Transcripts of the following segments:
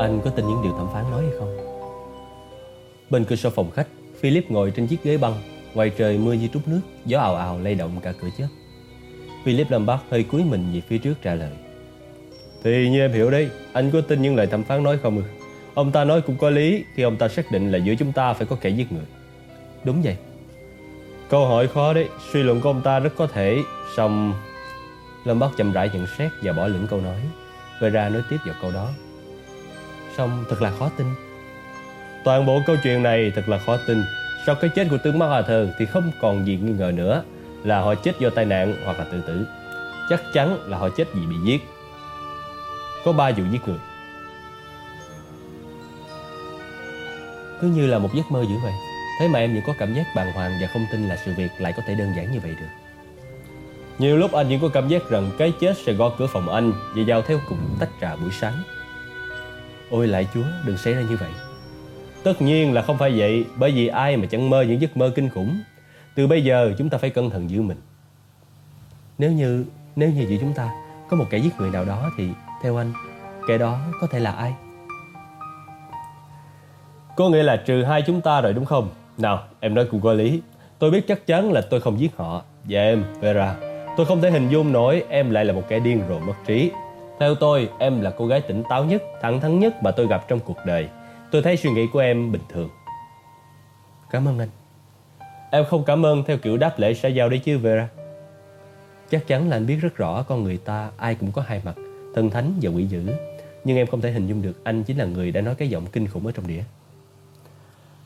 Anh có tin những điều thẩm phán nói hay không? Bên cửa sổ phòng khách, Philip ngồi trên chiếc ghế băng. Ngoài trời mưa như trút nước, gió ào ào lay động cả cửa chớp. Philip Lombard hơi cúi mình về phía trước trả lời. Thì như em hiểu đấy, anh có tin những lời thẩm phán nói không ư? Ông ta nói cũng có lý khi ông ta xác định là giữa chúng ta phải có kẻ giết người. Đúng vậy. Câu hỏi khó đấy, suy luận của ông ta rất có thể, song... Lombard chậm rãi nhận xét và bỏ lửng câu nói. Vera nói tiếp vào câu đó xong thật là khó tin. Toàn bộ câu chuyện này thật là khó tin. Sau cái chết của tướng MacArthur thì không còn gì nghi ngờ nữa là họ chết do tai nạn hoặc là tự tử. Chắc chắn là họ chết vì bị giết. Có ba vụ giết người. Cứ như là một giấc mơ dữ vậy. Thế mà em vẫn có cảm giác bàng hoàng và không tin là sự việc lại có thể đơn giản như vậy được. Nhiều lúc anh vẫn có cảm giác rằng cái chết sẽ gõ cửa phòng anh và giao theo cùng tách trà buổi sáng. Ôi lại Chúa, đừng xảy ra như vậy. Tất nhiên là không phải vậy, bởi vì ai mà chẳng mơ những giấc mơ kinh khủng. Từ bây giờ chúng ta phải cẩn thận giữ mình. Nếu như nếu như giữa chúng ta có một kẻ giết người nào đó thì theo anh, kẻ đó có thể là ai? Có nghĩa là trừ hai chúng ta rồi đúng không? Nào, em nói cũng có lý. Tôi biết chắc chắn là tôi không giết họ. Và em, Vera, tôi không thể hình dung nổi em lại là một kẻ điên rồ mất trí. Theo tôi, em là cô gái tỉnh táo nhất, thẳng thắn nhất mà tôi gặp trong cuộc đời. Tôi thấy suy nghĩ của em bình thường. Cảm ơn anh. Em không cảm ơn theo kiểu đáp lễ xã giao đấy chứ Vera. Chắc chắn là anh biết rất rõ con người ta ai cũng có hai mặt, thần thánh và quỷ dữ. Nhưng em không thể hình dung được anh chính là người đã nói cái giọng kinh khủng ở trong đĩa.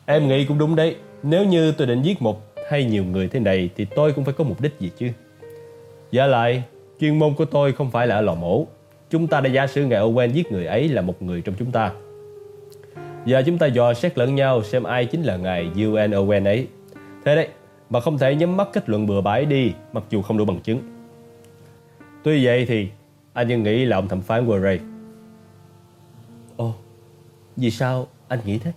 Em nghĩ cũng đúng đấy. Nếu như tôi định giết một hay nhiều người thế này thì tôi cũng phải có mục đích gì chứ. Giả lại, chuyên môn của tôi không phải là ở lò mổ. Chúng ta đã giả sử ngài Owen giết người ấy là một người trong chúng ta. Giờ chúng ta dò xét lẫn nhau xem ai chính là ngài UN Owen ấy. Thế đấy, mà không thể nhắm mắt kết luận bừa bãi đi mặc dù không đủ bằng chứng. Tuy vậy thì anh vẫn nghĩ là ông thẩm phán Warray. Ồ, vì sao anh nghĩ thế?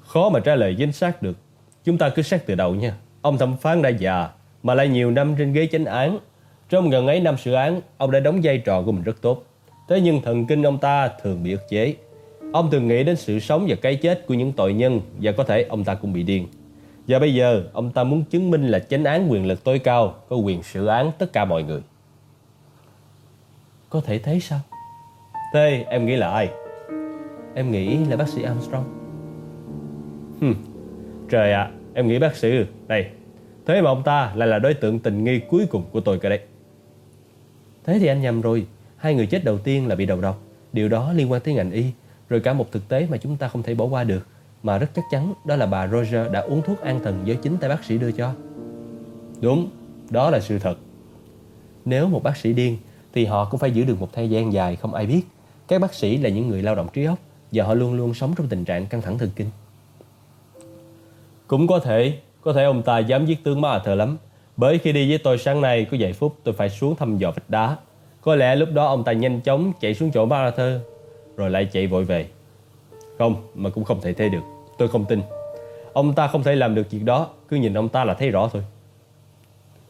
Khó mà trả lời chính xác được. Chúng ta cứ xét từ đầu nha. Ông thẩm phán đã già mà lại nhiều năm trên ghế chánh án. Trong gần ấy năm xử án, ông đã đóng vai trò của mình rất tốt. Thế nhưng thần kinh ông ta thường bị ức chế. Ông thường nghĩ đến sự sống và cái chết của những tội nhân và có thể ông ta cũng bị điên. Và bây giờ, ông ta muốn chứng minh là chánh án quyền lực tối cao có quyền xử án tất cả mọi người. Có thể thế sao? Thế em nghĩ là ai? Em nghĩ là bác sĩ Armstrong. Hừm, trời ạ, em nghĩ bác sĩ Đây, thế mà ông ta lại là đối tượng tình nghi cuối cùng của tôi cơ đấy. Thế thì anh nhầm rồi. Hai người chết đầu tiên là bị đầu độc. Điều đó liên quan tới ngành y. Rồi cả một thực tế mà chúng ta không thể bỏ qua được. Mà rất chắc chắn đó là bà Roger đã uống thuốc an thần do chính tay bác sĩ đưa cho. Đúng, đó là sự thật. Nếu một bác sĩ điên thì họ cũng phải giữ được một thời gian dài không ai biết. Các bác sĩ là những người lao động trí óc và họ luôn luôn sống trong tình trạng căng thẳng thần kinh. Cũng có thể, có thể ông ta dám giết tướng Ma thờ lắm. Bởi khi đi với tôi sáng nay có vài phút tôi phải xuống thăm dò vách đá. Có lẽ lúc đó ông ta nhanh chóng chạy xuống chỗ Maratha rồi lại chạy vội về. Không, mà cũng không thể thế được. Tôi không tin. Ông ta không thể làm được việc đó, cứ nhìn ông ta là thấy rõ thôi.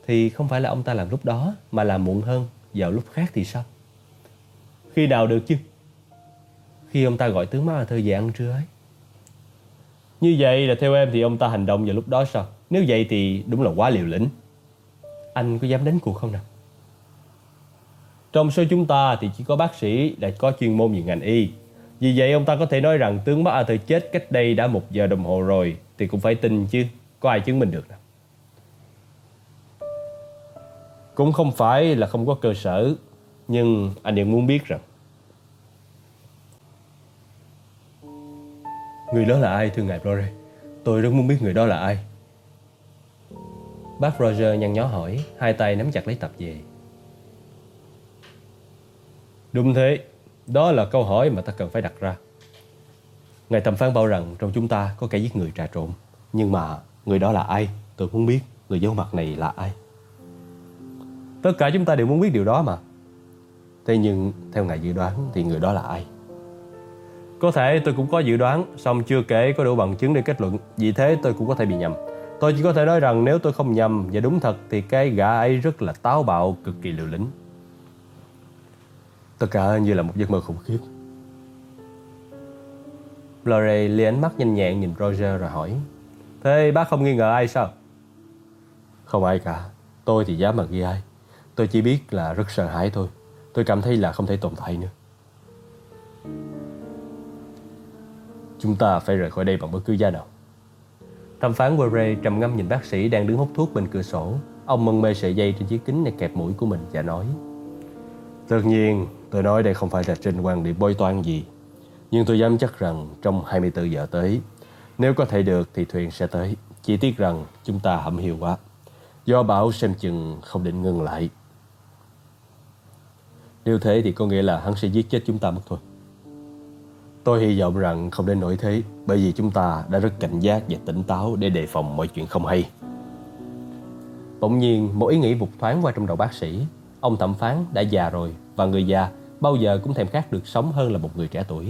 Thì không phải là ông ta làm lúc đó, mà làm muộn hơn, vào lúc khác thì sao? Khi nào được chứ? Khi ông ta gọi tướng Maratha về ăn trưa ấy. Như vậy là theo em thì ông ta hành động vào lúc đó sao? Nếu vậy thì đúng là quá liều lĩnh. Anh có dám đánh cuộc không nào? Trong số chúng ta thì chỉ có bác sĩ là có chuyên môn về ngành y. Vì vậy ông ta có thể nói rằng tướng Bắc Arthur chết cách đây đã một giờ đồng hồ rồi thì cũng phải tin chứ. Có ai chứng minh được nào? Cũng không phải là không có cơ sở, Nhưng anh vẫn muốn biết rằng Người đó là ai, thưa ngài Flore? Tôi rất muốn biết người đó là ai Bác Roger nhăn nhó hỏi Hai tay nắm chặt lấy tập về. Đúng thế Đó là câu hỏi mà ta cần phải đặt ra. Ngài thẩm phán bảo rằng Trong chúng ta có kẻ giết người trà trộn Nhưng mà người đó là ai? Tôi muốn biết người giấu mặt này là ai? Tất cả chúng ta đều muốn biết điều đó mà. Thế nhưng theo ngài dự đoán Thì người đó là ai? Có thể tôi cũng có dự đoán Xong chưa kể có đủ bằng chứng để kết luận Vì thế tôi cũng có thể bị nhầm Tôi chỉ có thể nói rằng nếu tôi không nhầm và đúng thật thì cái gã ấy rất là táo bạo, cực kỳ liều lĩnh. Tất cả như là một giấc mơ khủng khiếp. Lore lia ánh mắt nhanh nhẹn nhìn Roger rồi hỏi Thế bác không nghi ngờ ai sao? Không ai cả Tôi thì dám mà nghi ai Tôi chỉ biết là rất sợ hãi thôi Tôi cảm thấy là không thể tồn tại nữa Chúng ta phải rời khỏi đây bằng bất cứ giá nào Thẩm phán Warre trầm ngâm nhìn bác sĩ đang đứng hút thuốc bên cửa sổ. Ông mân mê sợi dây trên chiếc kính này kẹp mũi của mình và nói Tất nhiên, tôi nói đây không phải là trên quan điểm bói toán gì. Nhưng tôi dám chắc rằng trong 24 giờ tới Nếu có thể được thì thuyền sẽ tới. Chỉ tiếc rằng chúng ta hậm hiu quá. Do bão xem chừng không định ngừng lại. Nếu thế thì có nghĩa là hắn sẽ giết chết chúng ta mất thôi. Tôi hy vọng rằng không đến nỗi thế, Bởi vì chúng ta đã rất cảnh giác và tỉnh táo Để đề phòng mọi chuyện không hay. Bỗng nhiên, một ý nghĩ vụt thoáng qua trong đầu bác sĩ. Ông thẩm phán đã già rồi, Và người già bao giờ cũng thèm khát được sống hơn là một người trẻ tuổi.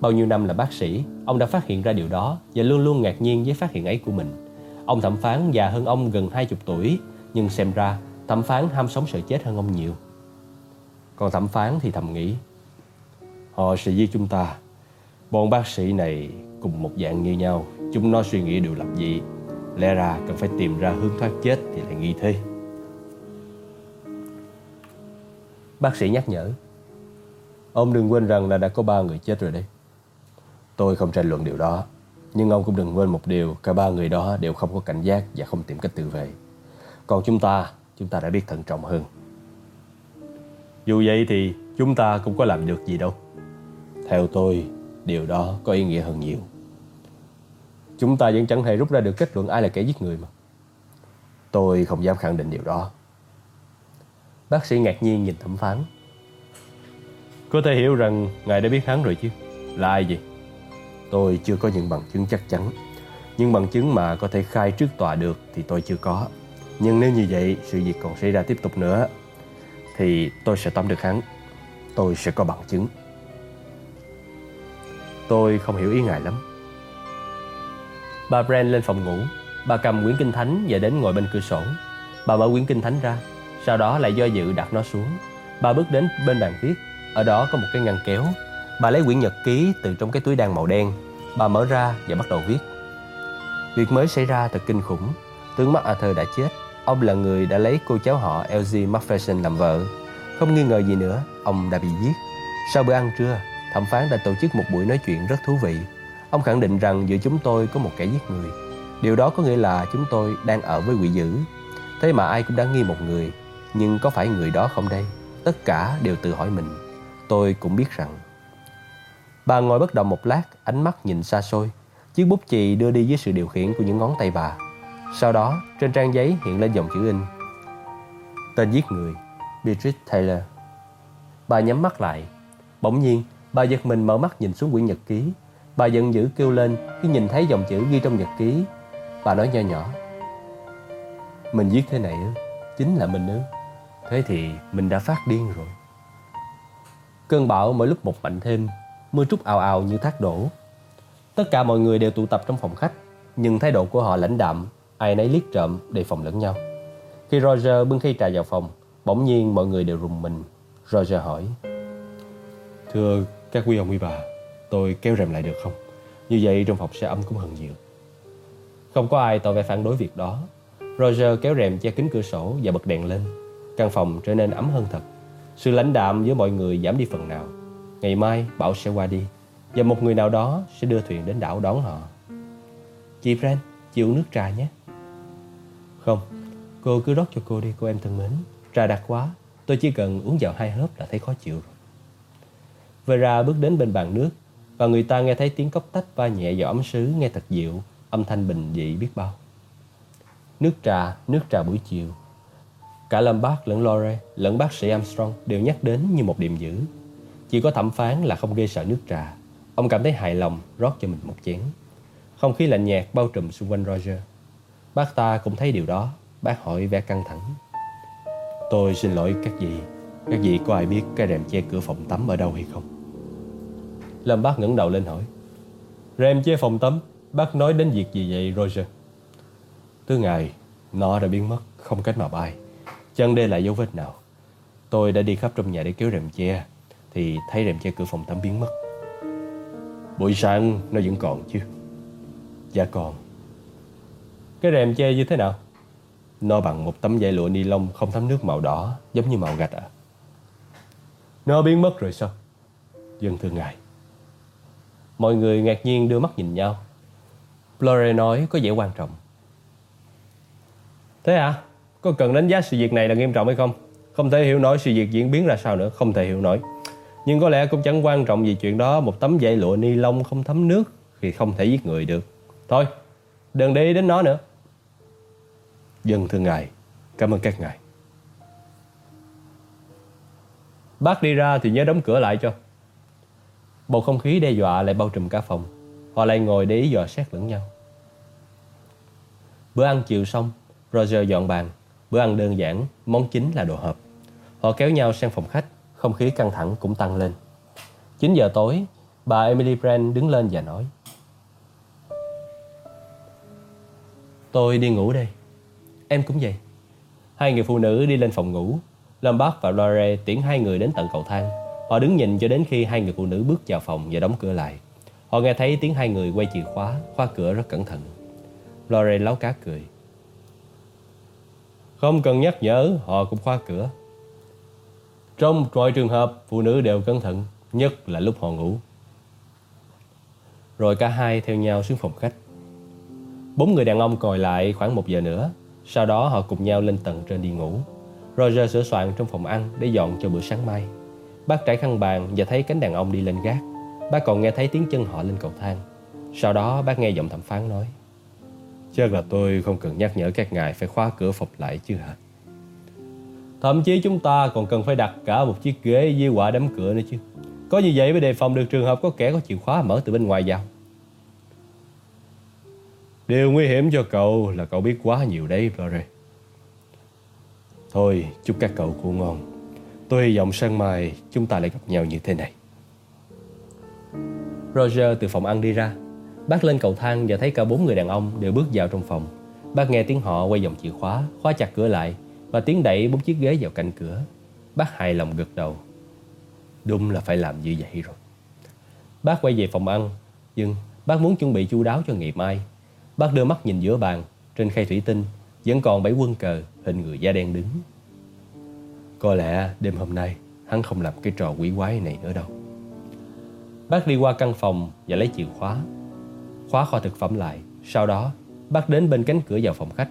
Bao nhiêu năm là bác sĩ, Ông đã phát hiện ra điều đó Và luôn luôn ngạc nhiên với phát hiện ấy của mình. Ông thẩm phán già hơn ông gần 20 tuổi, Nhưng xem ra thẩm phán ham sống sợ chết hơn ông nhiều. Còn thẩm phán thì thầm nghĩ, Họ sẽ giết chúng ta. Bọn bác sĩ này cùng một dạng như nhau Chúng nó suy nghĩ đều làm gì Lẽ ra cần phải tìm ra hướng thoát chết Thì lại nghi thế. Bác sĩ nhắc nhở Ông đừng quên rằng là đã có ba người chết rồi đấy. Tôi không tranh luận điều đó Nhưng ông cũng đừng quên một điều Cả ba người đó đều không có cảnh giác Và không tìm cách tự vệ. Còn chúng ta, chúng ta đã biết thận trọng hơn. Dù vậy thì chúng ta cũng có làm được gì đâu. Theo tôi Điều đó có ý nghĩa hơn nhiều. Chúng ta vẫn chẳng hề rút ra được kết luận ai là kẻ giết người mà. Tôi không dám khẳng định điều đó. Bác sĩ ngạc nhiên nhìn thẩm phán. Có thể hiểu rằng Ngài đã biết hắn rồi chứ? Là ai vậy? Tôi chưa có những bằng chứng chắc chắn. Nhưng bằng chứng mà có thể khai trước tòa được Thì tôi chưa có. Nhưng nếu như vậy, sự việc còn xảy ra tiếp tục nữa, Thì tôi sẽ tóm được hắn. Tôi sẽ có bằng chứng. Tôi không hiểu ý ngài lắm. Bà Brand lên phòng ngủ. Bà cầm quyển kinh thánh và đến ngồi bên cửa sổ. Bà mở quyển kinh thánh ra. Sau đó lại do dự đặt nó xuống. Bà bước đến bên bàn viết. Ở đó có một cái ngăn kéo. Bà lấy quyển nhật ký từ trong cái túi đan màu đen. Bà mở ra và bắt đầu viết. Việc mới xảy ra thật kinh khủng. Tướng mắt Arthur đã chết. Ông là người đã lấy cô cháu họ Elsie Macpherson làm vợ. Không nghi ngờ gì nữa, Ông đã bị giết. Sau bữa ăn trưa Thẩm phán đã tổ chức một buổi nói chuyện rất thú vị. Ông khẳng định rằng giữa chúng tôi có một kẻ giết người. Điều đó có nghĩa là chúng tôi đang ở với quỷ dữ. Thế mà ai cũng đã nghi một người, Nhưng có phải người đó không đây? Tất cả đều tự hỏi mình. Tôi cũng biết rằng. Bà ngồi bất động một lát, Ánh mắt nhìn xa xôi. Chiếc bút chì đưa đi dưới sự điều khiển của những ngón tay bà. Sau đó, trên trang giấy hiện lên dòng chữ in. Tên giết người, Beatrice Taylor. Bà nhắm mắt lại. Bỗng nhiên bà giật mình mở mắt nhìn xuống quyển nhật ký. Bà giận dữ kêu lên khi nhìn thấy dòng chữ ghi trong nhật ký. Bà nói nho nhỏ, Mình viết thế này ư? Chính là mình ư? Thế thì mình đã phát điên rồi. Cơn bão mỗi lúc một mạnh thêm, Mưa trút ào ào như thác đổ. Tất cả mọi người đều tụ tập trong phòng khách, Nhưng thái độ của họ lãnh đạm, Ai nấy liếc trộm đề phòng lẫn nhau. Khi Roger bưng khay trà vào phòng, Bỗng nhiên mọi người đều rùng mình. Roger hỏi, Thưa các quý ông quý bà Tôi kéo rèm lại được không? Như vậy trong phòng sẽ âm cũng hơn nhiều. Không có ai tỏ vẻ phản đối việc đó. Roger kéo rèm che kính cửa sổ và bật đèn lên. Căn phòng trở nên ấm hơn thật. Sự lãnh đạm với mọi người giảm đi phần nào. Ngày mai bão sẽ qua đi Và một người nào đó sẽ đưa thuyền đến đảo đón họ. Chị Brand, chị uống nước trà nhé. Không, cô cứ rót cho cô đi cô em thân mến. Trà đặc quá, tôi chỉ cần uống vào hai hớp là thấy khó chịu rồi. Vera bước đến bên bàn nước và người ta nghe thấy tiếng cốc tách va nhẹ vào ấm sứ nghe thật dịu, âm thanh bình dị biết bao. Nước trà, nước trà buổi chiều. Cả Lâm Bác lẫn Lore lẫn bác sĩ Armstrong đều nhắc đến như một điểm dữ. Chỉ có thẩm phán là không ghê sợ nước trà. Ông cảm thấy hài lòng rót cho mình một chén. Không khí lạnh nhạt bao trùm xung quanh Roger. Bác ta cũng thấy điều đó. Bác hỏi vẻ căng thẳng. Tôi xin lỗi các vị. Các vị có ai biết cái rèm che cửa phòng tắm ở đâu hay không? Lâm bác ngẩng đầu lên hỏi. Rèm che phòng tắm, Bác nói đến việc gì vậy, Roger? Thứ ngày Nó đã biến mất, Không cách nào bay. Chẳng để lại dấu vết nào. Tôi đã đi khắp trong nhà để kéo rèm che, Thì thấy rèm che cửa phòng tắm biến mất. Buổi sáng, nó vẫn còn chứ? Dạ còn. Cái rèm che như thế nào? Nó bằng một tấm dây lụa ni lông Không thấm nước màu đỏ, Giống như màu gạch à Nó biến mất rồi sao? Dân thưa ngài. Mọi người ngạc nhiên đưa mắt nhìn nhau. Flore nói có vẻ quan trọng. Thế à? Có cần đánh giá sự việc này là nghiêm trọng hay không? Không thể hiểu nổi sự việc diễn biến ra sao nữa, Không thể hiểu nổi. Nhưng có lẽ cũng chẳng quan trọng gì chuyện đó Một tấm dây lụa ni lông không thấm nước Thì không thể giết người được. Thôi, đừng để ý đến nó nữa. Dân thưa ngài, Cảm ơn các ngài. Bác đi ra thì nhớ đóng cửa lại cho. Bầu không khí đe dọa lại bao trùm cả phòng. Họ lại ngồi để ý dò xét lẫn nhau. Bữa ăn chiều xong, Roger dọn bàn. Bữa ăn đơn giản, Món chính là đồ hộp. Họ kéo nhau sang phòng khách, Không khí căng thẳng cũng tăng lên. 9 giờ tối, Bà Emily Brand đứng lên và nói, Tôi đi ngủ đây. Em cũng vậy. Hai người phụ nữ đi lên phòng ngủ. Lombard và Lore tiễn hai người đến tận cầu thang. Họ đứng nhìn cho đến khi hai người phụ nữ bước vào phòng và đóng cửa lại. Họ nghe thấy tiếng hai người quay chìa khóa Khóa cửa rất cẩn thận. Lore láo cá cười. Không cần nhắc nhở, Họ cũng khóa cửa. Trong mọi trường hợp, Phụ nữ đều cẩn thận, Nhất là lúc họ ngủ. Rồi cả hai theo nhau xuống phòng khách. Bốn người đàn ông còi lại khoảng một giờ nữa. Sau đó họ cùng nhau lên tầng trên đi ngủ. Roger sửa soạn trong phòng ăn Để dọn cho bữa sáng mai. Bác trải khăn bàn và thấy cánh đàn ông đi lên gác. Bác còn nghe thấy tiếng chân họ lên cầu thang. Sau đó bác nghe giọng thẩm phán nói Chắc là tôi không cần nhắc nhở các ngài phải khóa cửa phòng lại chứ hả? Thậm chí chúng ta còn cần phải đặt cả một chiếc ghế với quả đấm cửa nữa chứ. Có như vậy mới đề phòng được trường hợp có kẻ có chìa khóa mở từ bên ngoài vào. Điều nguy hiểm cho cậu là cậu biết quá nhiều đấy Flore Thôi chúc các cậu ngủ ngon Tôi hy vọng sáng mai chúng ta lại gặp nhau như thế này. Roger từ phòng ăn đi ra. Bác lên cầu thang và thấy cả bốn người đàn ông đều bước vào trong phòng. Bác nghe tiếng họ quay dòng chìa khóa Khóa chặt cửa lại Và tiếng đẩy bốn chiếc ghế vào cạnh cửa. Bác hài lòng gật đầu. Đúng là phải làm như vậy rồi. Bác quay về phòng ăn, Nhưng bác muốn chuẩn bị chu đáo cho ngày mai. Bác đưa mắt nhìn giữa bàn, Trên khay thủy tinh Vẫn còn bảy quân cờ Hình người da đen đứng. Có lẽ đêm hôm nay, Hắn không làm cái trò quỷ quái này nữa đâu. Bác đi qua căn phòng Và lấy chìa khóa. Khóa kho thực phẩm lại. Sau đó, bác đến bên cánh cửa vào phòng khách.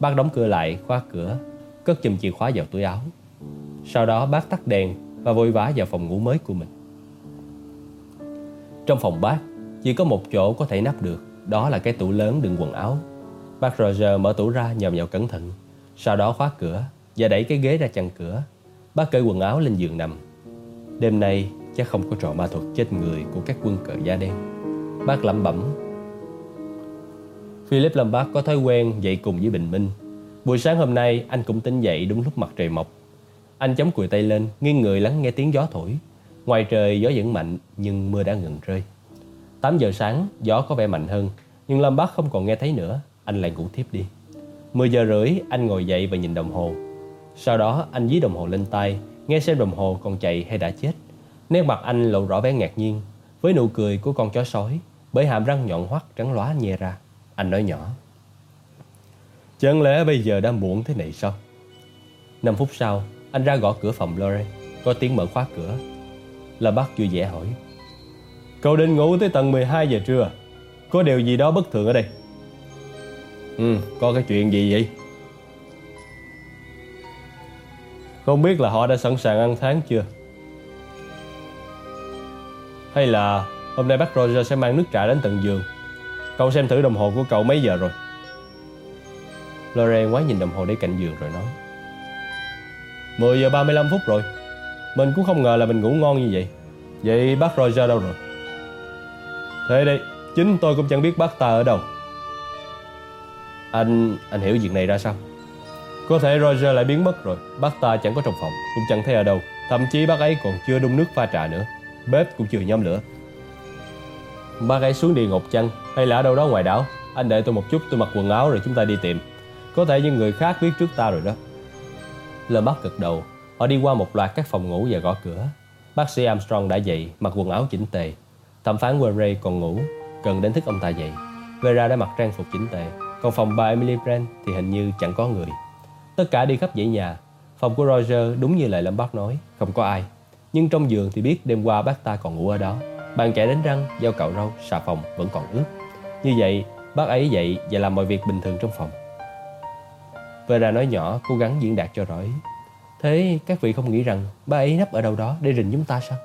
Bác đóng cửa lại, khóa cửa, Cất chùm chìa khóa vào túi áo. Sau đó, bác tắt đèn Và vội vã vào phòng ngủ mới của mình. Trong phòng bác, Chỉ có một chỗ có thể nắp được. Đó là cái tủ lớn đựng quần áo. Bác Roger mở tủ ra nhòm nhào cẩn thận. Sau đó khóa cửa. Và đẩy cái ghế ra chặn cửa. Bác cởi quần áo lên giường nằm. Đêm nay chắc không có trò ma thuật chết người Của các quân cờ da đen. Bác lẩm bẩm. Philip Lombard có thói quen dậy cùng với Bình Minh. Buổi sáng hôm nay anh cũng tỉnh dậy đúng lúc mặt trời mọc. Anh chống cùi tay lên Nghiêng người lắng nghe tiếng gió thổi. Ngoài trời gió vẫn mạnh Nhưng mưa đã ngừng rơi. 8 giờ sáng, gió có vẻ mạnh hơn, nhưng Lombard không còn nghe thấy nữa, anh lại ngủ tiếp đi. 10 giờ rưỡi, anh ngồi dậy và nhìn đồng hồ. Sau đó, anh dí đồng hồ lên tay, nghe xem đồng hồ còn chạy hay đã chết. Nét mặt anh lộ rõ vẻ ngạc nhiên, với nụ cười của con chó sói, bởi hàm răng nhọn hoắt trắng lóa nhè ra. Anh nói nhỏ. Chẳng lẽ bây giờ đã muộn thế này sao? 5 phút sau, anh ra gõ cửa phòng Lore, có tiếng mở khóa cửa. là bác vui vẻ hỏi. Cậu định ngủ tới tận 12 giờ trưa à? Có điều gì đó bất thường ở đây Ừ, có cái chuyện gì vậy? Không biết là họ đã sẵn sàng ăn tháng chưa? Hay là hôm nay bác Roger sẽ mang nước trà đến tận giường? Cậu xem thử đồng hồ của cậu mấy giờ rồi. Lorraine quá nhìn đồng hồ để cạnh giường rồi nói. 10 giờ 35 phút rồi. Mình cũng không ngờ là mình ngủ ngon như vậy. Vậy bác Roger đâu rồi? Thế đây, chính tôi cũng chẳng biết bác ta ở đâu. Anh, anh hiểu việc này ra sao? Có thể Roger lại biến mất rồi. Bác ta chẳng có trong phòng Cũng chẳng thấy ở đâu. Thậm chí bác ấy còn chưa đun nước pha trà nữa. Bếp cũng chưa nhóm lửa. Bác ấy xuống địa ngục chăng? Hay là ở đâu đó ngoài đảo? Anh đợi tôi một chút tôi mặc quần áo rồi chúng ta đi tìm. Có thể những người khác biết trước ta rồi đó. Lơ mắt gật đầu. Họ đi qua một loạt các phòng ngủ và gõ cửa. Bác sĩ Armstrong đã dậy Mặc quần áo chỉnh tề. Thẩm phán Warray còn ngủ, cần đánh thức ông ta dậy. Vera đã mặc trang phục chỉnh tề, còn phòng bà Emily Brand thì hình như chẳng có người. Tất cả đi khắp dãy nhà. Phòng của Roger đúng như lời Lâm Bác nói, không có ai. Nhưng trong giường thì biết đêm qua bác ta còn ngủ ở đó. Bàn kẻ đánh răng, dao cạo râu, xà phòng vẫn còn ướt. Như vậy, bác ấy dậy và làm mọi việc bình thường trong phòng. Vera nói nhỏ, cố gắng diễn đạt cho rõ ý. Thế các vị không nghĩ rằng bác ấy nấp ở đâu đó để rình chúng ta sao?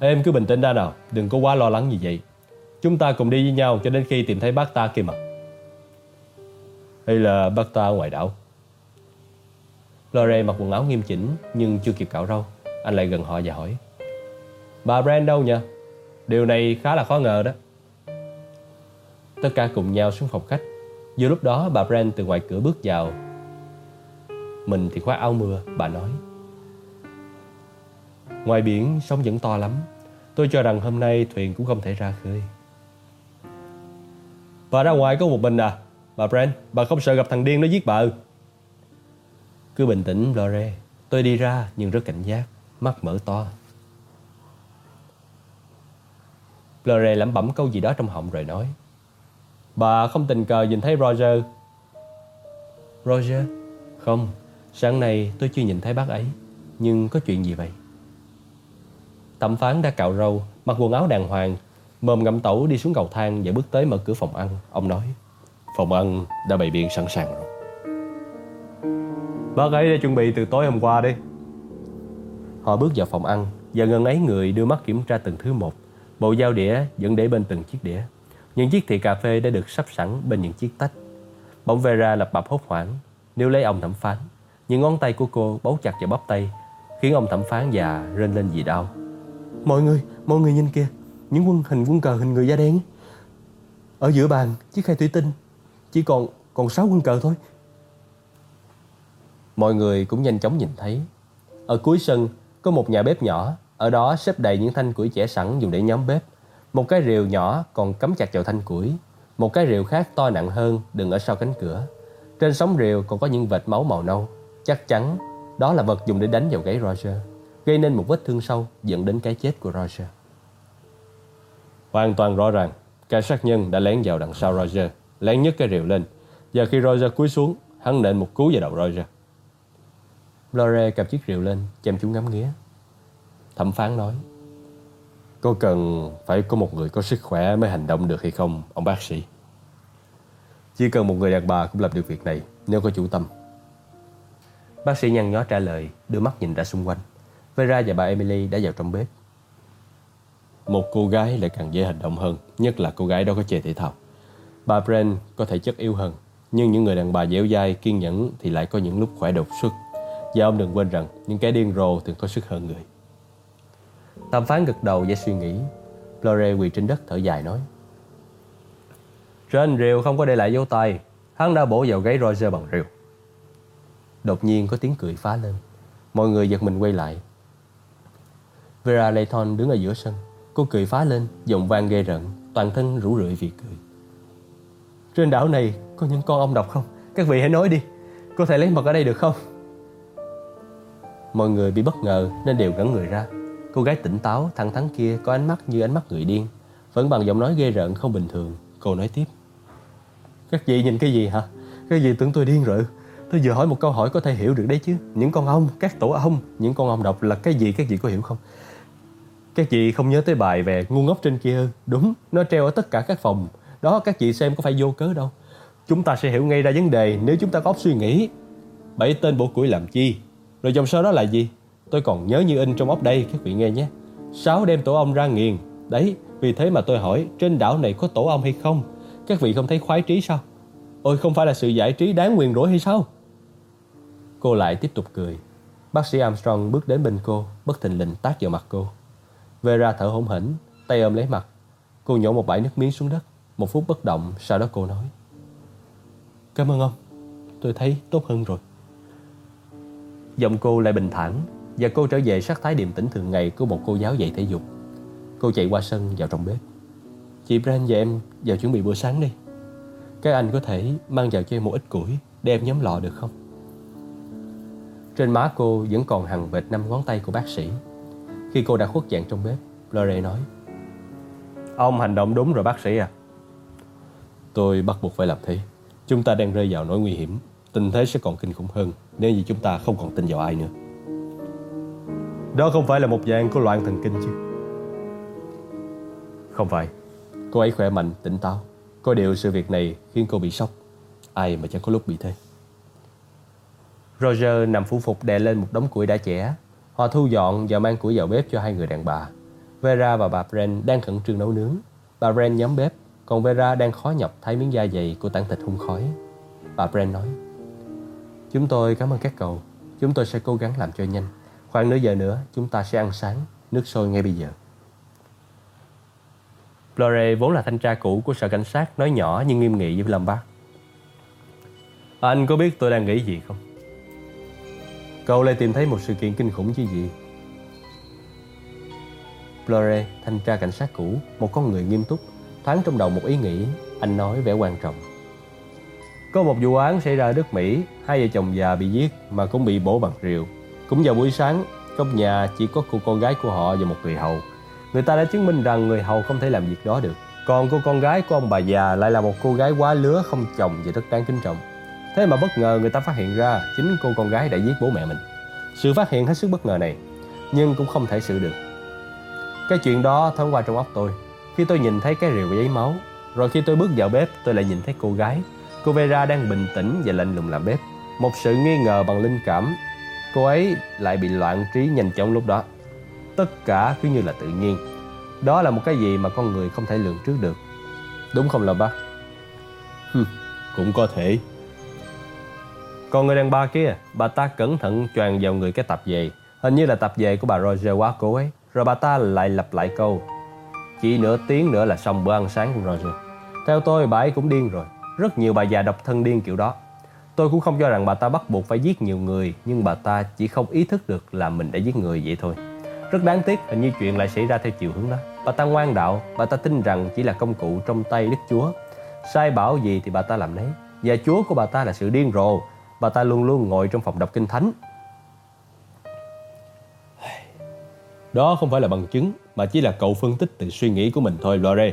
Em cứ bình tĩnh ra nào, đừng có quá lo lắng như vậy. Chúng ta cùng đi với nhau cho đến khi tìm thấy bác ta kia mà. Hay là bác ta ngoài đảo? Lore mặc quần áo nghiêm chỉnh nhưng chưa kịp cạo râu. Anh lại gần họ và hỏi. Bà Brand đâu nhỉ? Điều này khá là khó ngờ đó. Tất cả cùng nhau xuống phòng khách. Giữa lúc đó bà Brand từ ngoài cửa bước vào. Mình thì khoác áo mưa, bà nói. Ngoài biển sóng vẫn to lắm. Tôi cho rằng hôm nay thuyền cũng không thể ra khơi. Bà ra ngoài có một mình à? Bà Brand, bà không sợ gặp thằng điên nó giết bà ư? Cứ bình tĩnh Lore. Tôi đi ra nhưng rất cảnh giác, mắt mở to. Lore lẩm bẩm câu gì đó trong họng rồi nói. Bà không tình cờ nhìn thấy Roger. Roger? Không, sáng nay tôi chưa nhìn thấy bác ấy. Nhưng có chuyện gì vậy? Thẩm phán đã cạo râu, mặc quần áo đàng hoàng, mồm ngậm tẩu đi xuống cầu thang và bước tới mở cửa phòng ăn. Ông nói, phòng ăn đã bày biện sẵn sàng rồi. Bác ấy đã chuẩn bị từ tối hôm qua đi. Họ bước vào phòng ăn và ngân ấy người đưa mắt kiểm tra từng thứ một. Bộ dao đĩa vẫn để bên từng chiếc đĩa. Những chiếc thìa cà phê đã được sắp sẵn bên những chiếc tách. Bỗng Vera lập bập hốt hoảng nếu lấy ông thẩm phán. Những ngón tay của cô bấu chặt vào bắp tay khiến ông thẩm phán già rên lên vì đau. Mọi người, mọi người nhìn kìa, những quân hình quân cờ hình người da đen. Ở giữa bàn, chiếc khay thủy tinh, chỉ còn còn 6 quân cờ thôi. Mọi người cũng nhanh chóng nhìn thấy. Ở cuối sân có một nhà bếp nhỏ, ở đó xếp đầy những thanh củi trẻ sẵn dùng để nhóm bếp. Một cái rìu nhỏ còn cắm chặt vào thanh củi. Một cái rìu khác to nặng hơn đừng ở sau cánh cửa. Trên sóng rìu còn có những vệt máu màu nâu. Chắc chắn đó là vật dùng để đánh vào gáy Roger, gây nên một vết thương sâu dẫn đến cái chết của Roger. Hoàn toàn rõ ràng, kẻ sát nhân đã lén vào đằng sau Roger, lén nhấc cái rìu lên. giờ khi Roger cúi xuống, hắn nện một cú vào đầu Roger. Lore cầm chiếc rượu lên, chăm chú ngắm nghía. Thẩm phán nói, Có cần phải có một người có sức khỏe mới hành động được hay không, ông bác sĩ? Chỉ cần một người đàn bà cũng làm được việc này, nếu có chủ tâm. Bác sĩ nhăn nhó trả lời, đưa mắt nhìn ra xung quanh. Vera và bà Emily đã vào trong bếp. Một cô gái lại càng dễ hành động hơn, nhất là cô gái đó có chơi thể thao. Bà Brent có thể chất yếu hơn, nhưng những người đàn bà dẻo dai, kiên nhẫn thì lại có những lúc khỏe đột xuất và ông đừng quên rằng những kẻ điên rồ thường có sức hơn người. Thẩm phán gật đầu và suy nghĩ. Lore quỳ trên đất thở dài nói. Trên rìu không có để lại dấu tay. Hắn đã bổ vào gáy Roger bằng rìu. Đột nhiên có tiếng cười phá lên. Mọi người giật mình quay lại. Vera Layton đứng ở giữa sân. Cô cười phá lên, giọng vang ghê rợn, toàn thân rủ rượi vì cười. Trên đảo này có những con ong độc không? Các vị hãy nói đi. Có thể lấy mật ở đây được không? Mọi người bị bất ngờ nên đều ngẩn người ra. Cô gái tỉnh táo, thẳng thắn kia có ánh mắt như ánh mắt người điên. Vẫn bằng giọng nói ghê rợn không bình thường. Cô nói tiếp. Các vị nhìn cái gì hả? Cái gì tưởng tôi điên rồi? Tôi vừa hỏi một câu hỏi có thể hiểu được đấy chứ. Những con ong, các tổ ong, những con ong độc là cái gì các vị có hiểu không? Các chị không nhớ tới bài về ngu ngốc trên kia Đúng, nó treo ở tất cả các phòng. Đó các chị xem có phải vô cớ đâu. Chúng ta sẽ hiểu ngay ra vấn đề nếu chúng ta có óc suy nghĩ. Bảy tên bổ củi làm chi? Rồi dòng sau đó là gì? Tôi còn nhớ như in trong óc đây các vị nghe nhé. Sáu đem tổ ong ra nghiền. Đấy, vì thế mà tôi hỏi trên đảo này có tổ ong hay không? Các vị không thấy khoái trí sao? Ôi không phải là sự giải trí đáng nguyền rủa hay sao? Cô lại tiếp tục cười. Bác sĩ Armstrong bước đến bên cô, bất thình lình tát vào mặt cô. Vera thở hổn hển, tay ôm lấy mặt. Cô nhổ một bãi nước miếng xuống đất. Một phút bất động, sau đó cô nói. Cảm ơn ông, tôi thấy tốt hơn rồi. Giọng cô lại bình thản và cô trở về sắc thái điềm tĩnh thường ngày của một cô giáo dạy thể dục. Cô chạy qua sân vào trong bếp. Chị Brand và em vào chuẩn bị bữa sáng đi. Các anh có thể mang vào cho em một ít củi để em nhóm lọ được không? Trên má cô vẫn còn hằn vệt năm ngón tay của bác sĩ. Khi cô đã khuất dạng trong bếp, Lore nói Ông hành động đúng rồi bác sĩ à Tôi bắt buộc phải làm thế Chúng ta đang rơi vào nỗi nguy hiểm Tình thế sẽ còn kinh khủng hơn Nếu như chúng ta không còn tin vào ai nữa. Đó không phải là một dạng của loạn thần kinh chứ. Không phải. Cô ấy khỏe mạnh, tỉnh táo. Có điều sự việc này khiến cô bị sốc. Ai mà chẳng có lúc bị thế. Roger nằm phủ phục đè lên một đống củi đã chẻ. Họ thu dọn và mang củi vào bếp cho hai người đàn bà. Vera và bà Brent đang khẩn trương nấu nướng. Bà Brent nhóm bếp Còn Vera đang khó nhọc thái miếng da dày của tảng thịt hun khói. Bà Brent nói Chúng tôi cảm ơn các cậu. Chúng tôi sẽ cố gắng làm cho nhanh. Khoảng nửa giờ nữa chúng ta sẽ ăn sáng. Nước sôi ngay bây giờ. Blore vốn là thanh tra cũ của sở cảnh sát Nói nhỏ nhưng nghiêm nghị với Lâm Bác. À, anh có biết tôi đang nghĩ gì không? Cậu lại tìm thấy một sự kiện kinh khủng chứ gì? Blore, thanh tra cảnh sát cũ Một con người nghiêm túc Thoáng trong đầu một ý nghĩ Anh nói vẻ quan trọng. Có một vụ án xảy ra ở nước Mỹ, Hai vợ chồng già bị giết Mà cũng bị bổ bằng rìu. Cũng vào buổi sáng, Trong nhà chỉ có cô con gái của họ và một người hầu. Người ta đã chứng minh rằng người hầu không thể làm việc đó được. Còn cô con gái của ông bà già lại là một cô gái quá lứa, không chồng và rất đáng kính trọng. Thế mà bất ngờ người ta phát hiện ra chính cô con gái đã giết bố mẹ mình. Sự phát hiện hết sức bất ngờ này, Nhưng cũng không thể xử được. Cái chuyện đó thoáng qua trong óc tôi. Khi tôi nhìn thấy cái rìu giấy máu, Rồi khi tôi bước vào bếp, tôi lại nhìn thấy cô gái. Cô Vera đang bình tĩnh và lạnh lùng làm bếp Một sự nghi ngờ bằng linh cảm Cô ấy lại bị loạn trí nhanh chóng lúc đó Tất cả cứ như là tự nhiên Đó là một cái gì mà con người không thể lường trước được Đúng không là bác? cũng có thể còn người đàn bà kia, bà ta cẩn thận choàng vào người cái tập về. Hình như là tập về của bà Roger quá cố ấy. Rồi bà ta lại lặp lại câu. Chỉ nửa tiếng nữa là xong bữa ăn sáng của Roger. Theo tôi, bà ấy cũng điên rồi. Rất nhiều bà già độc thân điên kiểu đó. Tôi cũng không cho rằng bà ta bắt buộc phải giết nhiều người, nhưng bà ta chỉ không ý thức được là mình đã giết người vậy thôi. Rất đáng tiếc, hình như chuyện lại xảy ra theo chiều hướng đó. Bà ta ngoan đạo, bà ta tin rằng chỉ là công cụ trong tay Đức Chúa. Sai bảo gì thì bà ta làm nấy. Và Chúa của bà ta là sự điên rồ, bà ta luôn luôn ngồi trong phòng đọc kinh thánh. Đó không phải là bằng chứng, mà chỉ là cậu phân tích từ suy nghĩ của mình thôi, Lore.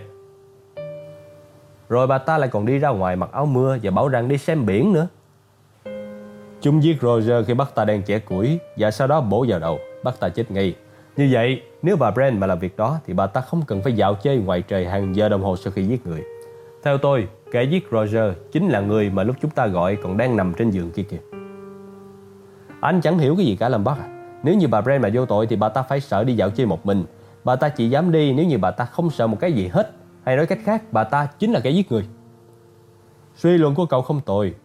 Rồi bà ta lại còn đi ra ngoài mặc áo mưa và bảo rằng đi xem biển nữa. Chúng giết Roger khi bắt ta đang chẻ củi và sau đó bổ vào đầu, bắt ta chết ngay. Như vậy, nếu bà Brand mà làm việc đó thì bà ta không cần phải dạo chơi ngoài trời hàng giờ đồng hồ sau khi giết người. Theo tôi, kẻ giết Roger chính là người mà lúc chúng ta gọi còn đang nằm trên giường kia kìa. Anh chẳng hiểu cái gì cả làm bắt à. Nếu như bà Brand mà vô tội thì bà ta phải sợ đi dạo chơi một mình. Bà ta chỉ dám đi nếu như bà ta không sợ một cái gì hết. Hay nói cách khác, bà ta chính là kẻ giết người. Suy luận của cậu không tồi.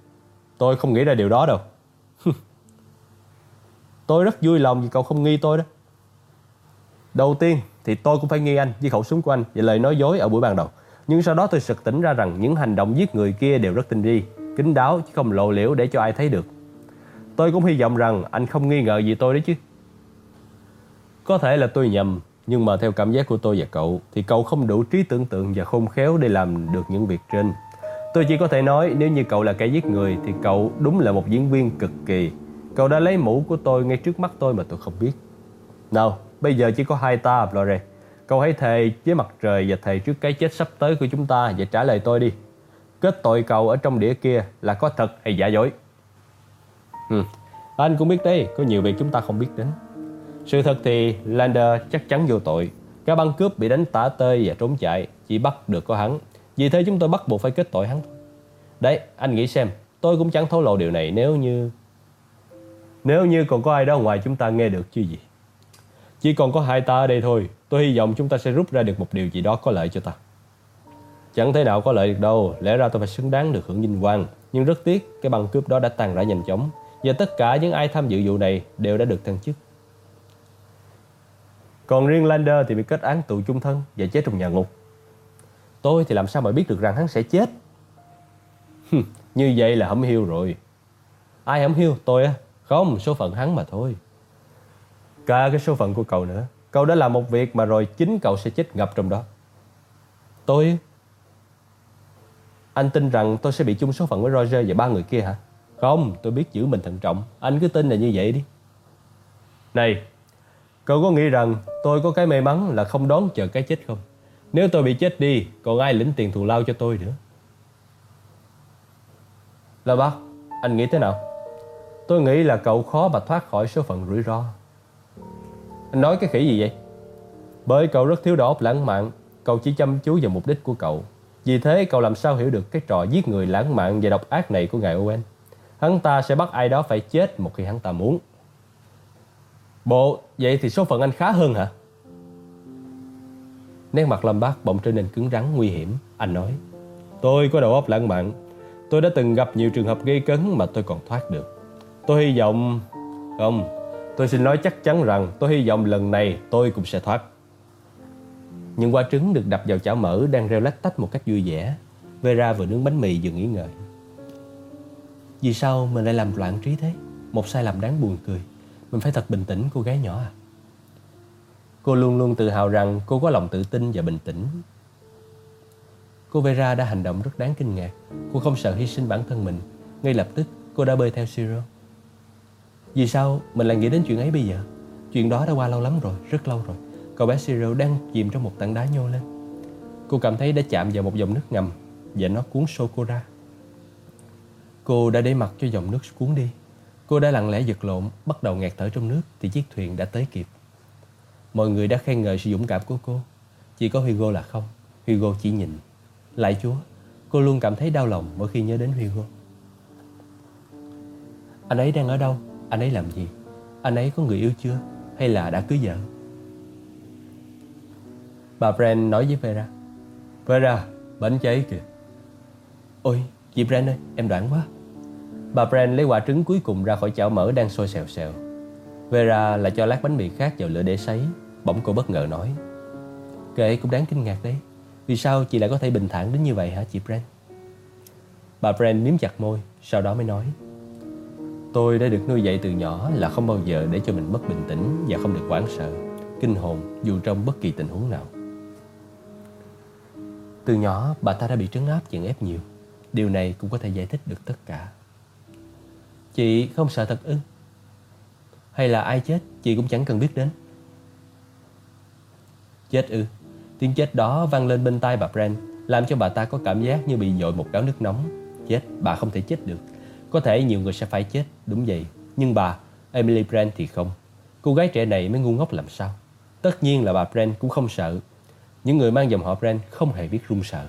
Tôi không nghĩ ra điều đó đâu. tôi rất vui lòng vì cậu không nghi tôi đó. Đầu tiên thì tôi cũng phải nghi anh với khẩu súng của anh và lời nói dối ở buổi ban đầu. Nhưng sau đó tôi sực tỉnh ra rằng những hành động giết người kia đều rất tinh vi, kín đáo chứ không lộ liễu để cho ai thấy được. Tôi cũng hy vọng rằng anh không nghi ngờ gì tôi đấy chứ. Có thể là tôi nhầm, nhưng mà theo cảm giác của tôi và cậu thì cậu không đủ trí tưởng tượng và khôn khéo để làm được những việc trên. Tôi chỉ có thể nói nếu như cậu là kẻ giết người thì cậu đúng là một diễn viên cực kỳ. Cậu đã lấy mũ của tôi ngay trước mắt tôi mà tôi không biết. Nào, bây giờ chỉ có hai ta, Flore. Cậu hãy thề với mặt trời và thề trước cái chết sắp tới của chúng ta và trả lời tôi đi. Kết tội cậu ở trong đĩa kia là có thật hay giả dối? Ừ. Anh cũng biết đấy, có nhiều việc chúng ta không biết đến. Sự thật thì Lander chắc chắn vô tội. Cả băng cướp bị đánh tả tơi và trốn chạy, chỉ bắt được có hắn. Vì thế chúng tôi bắt buộc phải kết tội hắn. Đấy, anh nghĩ xem, tôi cũng chẳng thổ lộ điều này nếu như... Nếu như còn có ai đó ngoài chúng ta nghe được chứ gì. Chỉ còn có hai ta ở đây thôi, Tôi hy vọng chúng ta sẽ rút ra được một điều gì đó có lợi cho ta. Chẳng thể nào có lợi được đâu, lẽ ra tôi phải xứng đáng được hưởng vinh quang. Nhưng rất tiếc, cái băng cướp đó đã tan rã nhanh chóng. Và tất cả những ai tham dự vụ này đều đã được thăng chức. Còn riêng Lander thì bị kết án tù chung thân và chết trong nhà ngục. Tôi thì làm sao mà biết được rằng hắn sẽ chết? Như vậy là hẩm hiu rồi. Ai hẩm hiu? Tôi á? Không, số phận hắn mà thôi. Cả cái số phận của cậu nữa. Cậu đã làm một việc mà rồi chính cậu sẽ chết ngập trong đó. Tôi... Anh tin rằng tôi sẽ bị chung số phận với Roger và ba người kia hả? Không, tôi biết giữ mình thận trọng. Anh cứ tin là như vậy đi. Này, cậu có nghĩ rằng tôi có cái may mắn là không đón chờ cái chết không? Nếu tôi bị chết đi, Còn ai lĩnh tiền thù lao cho tôi nữa? Là bác, Anh nghĩ thế nào? Tôi nghĩ là cậu khó mà thoát khỏi số phận rủi ro. Anh nói cái khỉ gì vậy? Bởi cậu rất thiếu đầu óc lãng mạn. Cậu chỉ chăm chú vào mục đích của cậu. Vì thế cậu làm sao hiểu được cái trò giết người lãng mạn và độc ác này của ngài Owen? Hắn ta sẽ bắt ai đó phải chết một khi hắn ta muốn. Bộ, vậy thì số phận anh khá hơn hả? Nét mặt Lâm Bác bỗng trở nên cứng rắn nguy hiểm. Anh nói Tôi có đầu óc lãng mạn. Tôi đã từng gặp nhiều trường hợp gây cấn mà tôi còn thoát được. Tôi hy vọng Không Tôi xin nói chắc chắn rằng tôi hy vọng lần này tôi cũng sẽ thoát. Những quả trứng được đập vào chảo mỡ đang reo lách tách một cách vui vẻ. Vera vừa nướng bánh mì vừa nghĩ ngợi. Vì sao mình lại làm loạn trí thế? Một sai lầm đáng buồn cười. Mình phải thật bình tĩnh cô gái nhỏ à Cô luôn luôn tự hào rằng cô có lòng tự tin và bình tĩnh. Cô Vera đã hành động rất đáng kinh ngạc. Cô không sợ hy sinh bản thân mình. Ngay lập tức cô đã bơi theo Siro. Vì sao mình lại nghĩ đến chuyện ấy bây giờ? Chuyện đó đã qua lâu lắm rồi, rất lâu rồi. Cậu bé Siro đang chìm trong một tảng đá nhô lên. Cô cảm thấy đã chạm vào một dòng nước ngầm và nó cuốn sô cô ra. Cô đã để mặt cho dòng nước cuốn đi. Cô đã lặng lẽ giật lộn, bắt đầu ngạt thở trong nước thì chiếc thuyền đã tới kịp. Mọi người đã khen ngợi sự dũng cảm của cô Chỉ có Hugo là không Hugo chỉ nhìn Lại Chúa Cô luôn cảm thấy đau lòng mỗi khi nhớ đến Hugo Anh ấy đang ở đâu? Anh ấy làm gì? Anh ấy có người yêu chưa? Hay là đã cưới vợ? Bà Brand nói với Vera Vera, bệnh cháy kìa Ôi, chị Brand ơi, em đoạn quá Bà Brand lấy quả trứng cuối cùng ra khỏi chảo mỡ đang sôi xèo xèo Vera lại cho lát bánh mì khác vào lửa để sấy Bỗng cô bất ngờ nói Kệ cũng đáng kinh ngạc đấy Vì sao chị lại có thể bình thản đến như vậy hả chị Brand? Bà Brand miếm chặt môi Sau đó mới nói Tôi đã được nuôi dạy từ nhỏ là không bao giờ để cho mình mất bình tĩnh và không được hoảng sợ, kinh hồn dù trong bất kỳ tình huống nào. Từ nhỏ bà ta đã bị trấn áp chèn ép nhiều. Điều này cũng có thể giải thích được tất cả. Chị không sợ thật ư? Hay là ai chết chị cũng chẳng cần biết đến? Chết ư? Tiếng chết đó vang lên bên tai bà Brand Làm cho bà ta có cảm giác như bị dội một gáo nước nóng. Chết, bà không thể chết được. Có thể nhiều người sẽ phải chết, đúng vậy. Nhưng bà, Emily Brand thì không. Cô gái trẻ này mới ngu ngốc làm sao? Tất nhiên là bà Brand cũng không sợ. Những người mang dòng họ Brand không hề biết run sợ.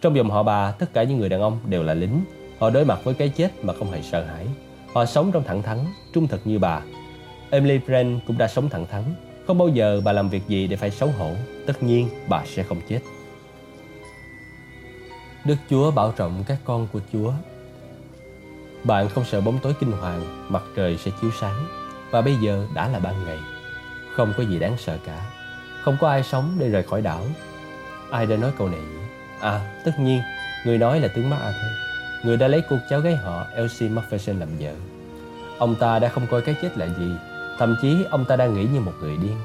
Trong dòng họ bà, tất cả những người đàn ông đều là lính. Họ đối mặt với cái chết mà không hề sợ hãi. Họ sống trong thẳng thắn, trung thực như bà. Emily Brand cũng đã sống thẳng thắn. Không bao giờ bà làm việc gì để phải xấu hổ. Tất nhiên bà sẽ không chết. Đức Chúa bảo trọng các con của Chúa. Bạn không sợ bóng tối kinh hoàng Mặt trời sẽ chiếu sáng. Và bây giờ đã là ban ngày. Không có gì đáng sợ cả. Không có ai sống để rời khỏi đảo. Ai đã nói câu này nhỉ? À tất nhiên Người nói là tướng MacArthur Người đã lấy cô cháu gái họ Elsie Macpherson làm vợ. Ông ta đã không coi cái chết là gì, Thậm chí ông ta đang nghĩ như một người điên.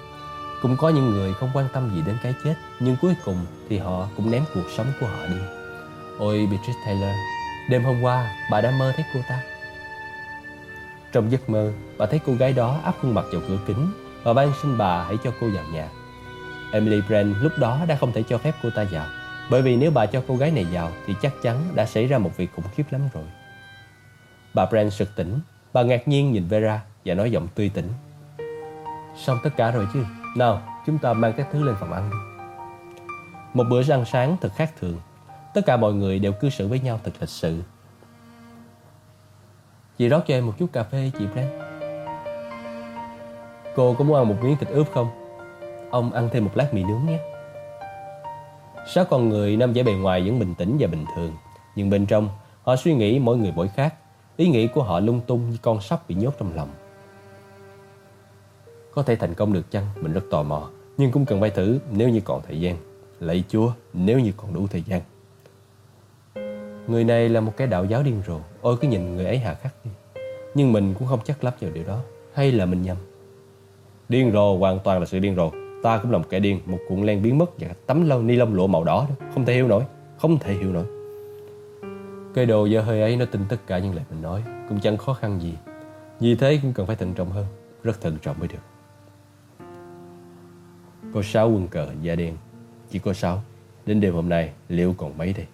Cũng có những người không quan tâm gì đến cái chết, Nhưng cuối cùng thì họ cũng ném cuộc sống của họ đi. Ôi, Beatrice Taylor, Đêm hôm qua bà đã mơ thấy cô ta. Trong giấc mơ, Bà thấy cô gái đó áp khuôn mặt vào cửa kính Và van xin bà hãy cho cô vào nhà. Emily Brand lúc đó đã không thể cho phép cô ta vào. Bởi vì nếu bà cho cô gái này vào Thì chắc chắn đã xảy ra một việc khủng khiếp lắm rồi Bà Brand sực tỉnh Bà ngạc nhiên nhìn Vera và nói giọng tươi tỉnh. Xong tất cả rồi chứ? Nào, chúng ta mang các thứ lên phòng ăn đi. Một bữa ăn sáng thật khác thường. Tất cả mọi người đều cư xử với nhau thật lịch sự. Chị rót cho em một chút cà phê chị Brent. Cô có muốn ăn một miếng thịt ướp không? Ông ăn thêm một lát mì nướng nhé. Sáu con người nam vẻ bề ngoài vẫn bình tĩnh và bình thường, nhưng bên trong họ suy nghĩ mỗi người mỗi khác. Ý nghĩ của họ lung tung như con sóc bị nhốt trong lòng. Có thể thành công được chăng? Mình rất tò mò. Nhưng cũng cần phải thử nếu như còn thời gian. Lạy Chúa, nếu như còn đủ thời gian. Người này là một cái đạo giáo điên rồ. Ôi cứ nhìn người ấy hà khắc đi. Nhưng mình cũng không chắc lắm vào điều đó. Hay là mình nhầm? Điên rồ hoàn toàn là sự điên rồ. Ta cũng là một kẻ điên. Một cuộn len biến mất và tấm lau ni lông lụa màu đỏ đó. Không thể hiểu nổi. Không thể hiểu nổi. Cây đồ giờ hơi ấy nó tin tất cả những lời mình nói. Cũng chẳng khó khăn gì. Vì thế cũng cần phải thận trọng hơn. Rất thận trọng mới được. Có sáu quân cờ da đen chỉ có sáu Đến đêm hôm nay, liệu còn mấy đây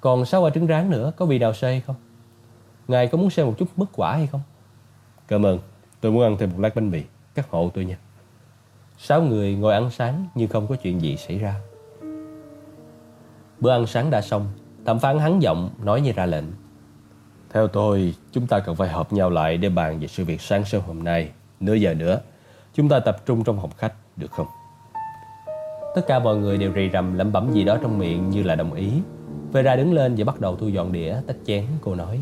Còn sáu quả trứng rán nữa, Có vị nào sê không Ngài có muốn xem một chút mứt quả hay không Cảm ơn Tôi muốn ăn thêm một lát bánh mì Cắt hộ tôi nha Sáu người ngồi ăn sáng nhưng không có chuyện gì xảy ra. Bữa ăn sáng đã xong Thẩm phán hắn giọng nói như ra lệnh. Theo tôi Chúng ta cần phải họp nhau lại Để bàn về sự việc sáng sớm hôm nay. Nửa giờ nữa Chúng ta tập trung trong phòng khách được không? Tất cả mọi người đều rì rầm lẩm bẩm gì đó trong miệng như là đồng ý. Vera đứng lên và bắt đầu thu dọn đĩa, tách chén Cô nói.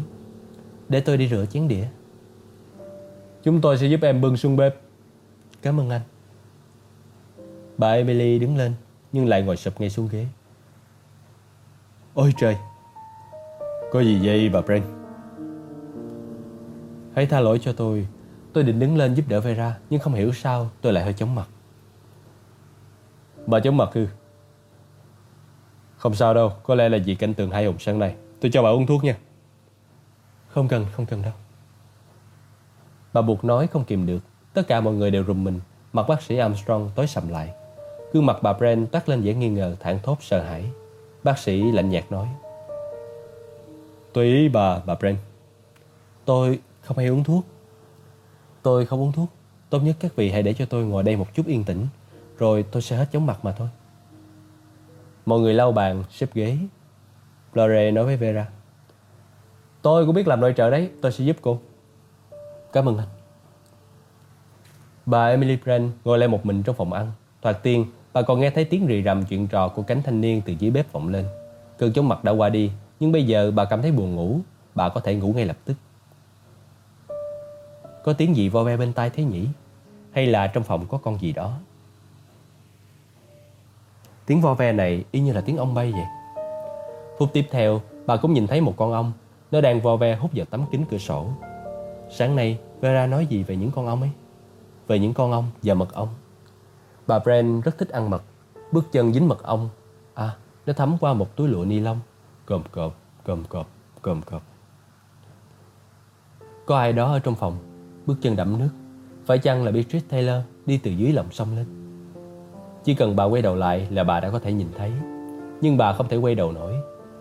Để tôi đi rửa chén đĩa. Chúng tôi sẽ giúp em bưng xuống bếp. Cảm ơn anh Bà Emily đứng lên Nhưng lại ngồi sụp ngay xuống ghế. Ôi trời! Có gì vậy bà Brent? Hãy tha lỗi cho tôi. Tôi định đứng lên giúp đỡ Vera Nhưng không hiểu sao tôi lại hơi chóng mặt. Bà chóng mặt ư Không sao đâu Có lẽ là vì cảnh tượng hai hùng sáng nay Tôi cho bà uống thuốc nha. Không cần, không cần đâu. Bà buộc nói không kìm được. Tất cả mọi người đều rùng mình. Mặt bác sĩ Armstrong tối sầm lại. Gương mặt bà Brent toát lên vẻ nghi ngờ thảng thốt sợ hãi. Bác sĩ lạnh nhạt nói Tùy ý bà, bà Brent Tôi không hay uống thuốc. Tôi không uống thuốc. Tốt nhất các vị hãy để cho tôi ngồi đây một chút yên tĩnh Rồi tôi sẽ hết chóng mặt mà thôi. Mọi người lau bàn, xếp ghế. Lore nói với Vera Tôi cũng biết làm nội trợ đấy Tôi sẽ giúp cô. Cảm ơn anh. Bà Emily Brand ngồi lại một mình trong phòng ăn Thoạt tiên bà còn nghe thấy tiếng rì rầm chuyện trò của cánh thanh niên từ dưới bếp vọng lên. Cơn chóng mặt đã qua đi, Nhưng bây giờ bà cảm thấy buồn ngủ. Bà có thể ngủ ngay lập tức. Có tiếng gì vo ve bên tai thế nhỉ? Hay là trong phòng có con gì đó? Tiếng vo ve này y như là tiếng ong bay vậy. Phút tiếp theo, bà cũng nhìn thấy một con ong. Nó đang vo ve hút vào tấm kính cửa sổ. Sáng nay, Vera nói gì về những con ong ấy? Về những con ong và mật ong. Bà Brand rất thích ăn mật. Bước chân dính mật ong. À nó thấm qua một túi lụa ni lông. Cồm cộp, cồm cộp, cồm cộp. Có ai đó ở trong phòng? Bước chân đẫm nước. Phải chăng là Beatrice Taylor đi từ dưới lòng sông lên? Chỉ cần bà quay đầu lại là bà đã có thể nhìn thấy. Nhưng bà không thể quay đầu nổi.